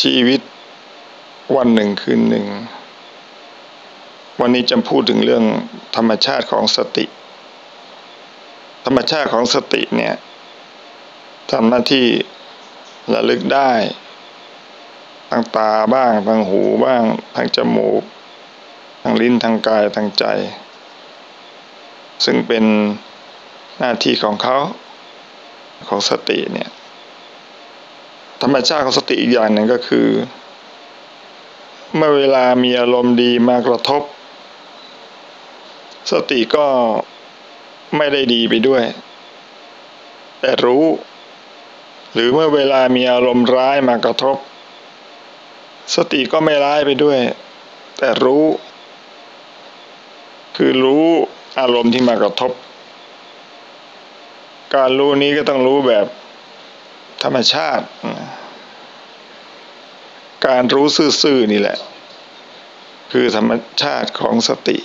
ชีวิตวันหนึ่งคืนหนึ่ง วันนี้จะพูดถึงเรื่องธรรมชาติของสติ ธรรมชาติของสติเนี่ยทำหน้าที่ระลึกได้ทางตาบ้างทางหูบ้างทางจมูกทางลิ้นทางกายทางใจ ซึ่งเป็นหน้าที่ของเขาของสติเนี่ย ธรรมชาติของสติอีกอย่างหนึ่งก็คือ เมื่อเวลามีอารมณ์ดีมากระทบ สติก็ไม่ได้ดีไปด้วย แต่รู้ หรือเมื่อเวลามีอารมณ์ร้ายมากระทบ สติก็ไม่ร้ายไปด้วย แต่รู้ คือรู้อารมณ์ที่มากระทบ การรู้นี้ก็ต้องรู้แบบธรรมชาติ การรู้ซื่อๆนี่แหละ คือธรรมชาติของสติ